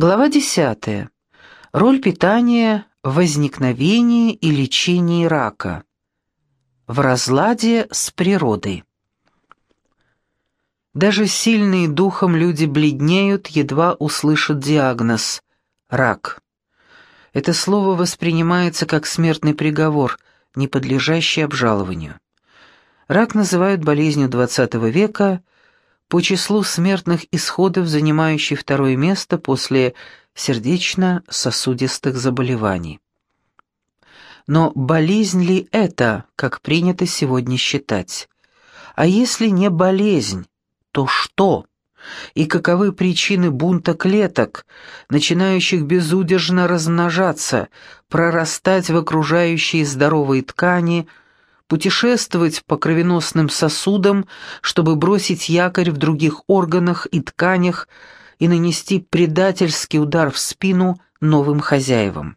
Глава 10. Роль питания в возникновении и лечении рака. В разладе с природой. Даже сильные духом люди бледнеют, едва услышат диагноз – рак. Это слово воспринимается как смертный приговор, не подлежащий обжалованию. Рак называют болезнью XX века – по числу смертных исходов занимающий второе место после сердечно-сосудистых заболеваний. Но болезнь ли это, как принято сегодня считать? А если не болезнь, то что? И каковы причины бунта клеток, начинающих безудержно размножаться, прорастать в окружающие здоровые ткани – путешествовать по кровеносным сосудам, чтобы бросить якорь в других органах и тканях и нанести предательский удар в спину новым хозяевам.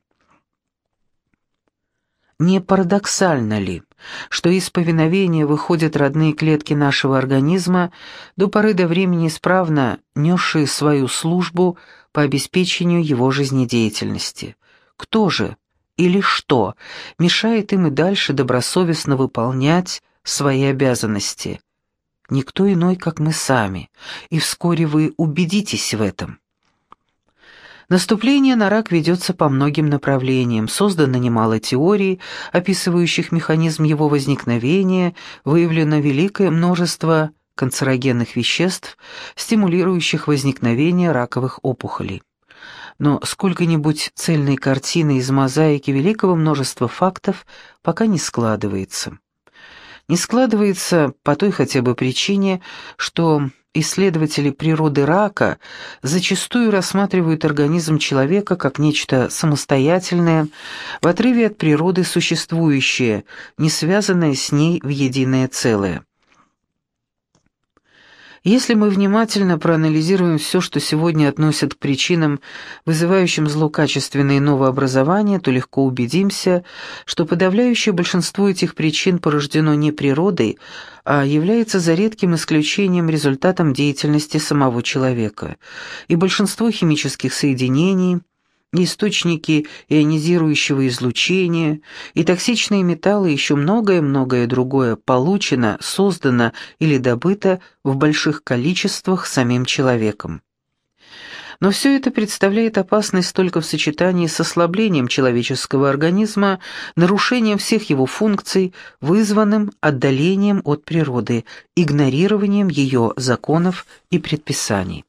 Не парадоксально ли, что из повиновения выходят родные клетки нашего организма, до поры до времени исправно несшие свою службу по обеспечению его жизнедеятельности? Кто же, или что мешает им и дальше добросовестно выполнять свои обязанности. Никто иной, как мы сами, и вскоре вы убедитесь в этом. Наступление на рак ведется по многим направлениям, создано немало теорий, описывающих механизм его возникновения, выявлено великое множество канцерогенных веществ, стимулирующих возникновение раковых опухолей но сколько-нибудь цельной картины из мозаики великого множества фактов пока не складывается. Не складывается по той хотя бы причине, что исследователи природы рака зачастую рассматривают организм человека как нечто самостоятельное, в отрыве от природы существующее, не связанное с ней в единое целое. Если мы внимательно проанализируем все, что сегодня относят к причинам, вызывающим злокачественные новообразования, то легко убедимся, что подавляющее большинство этих причин порождено не природой, а является за редким исключением результатом деятельности самого человека. И большинство химических соединений – источники ионизирующего излучения, и токсичные металлы, еще многое-многое другое получено, создано или добыто в больших количествах самим человеком. Но все это представляет опасность только в сочетании с ослаблением человеческого организма, нарушением всех его функций, вызванным отдалением от природы, игнорированием ее законов и предписаний.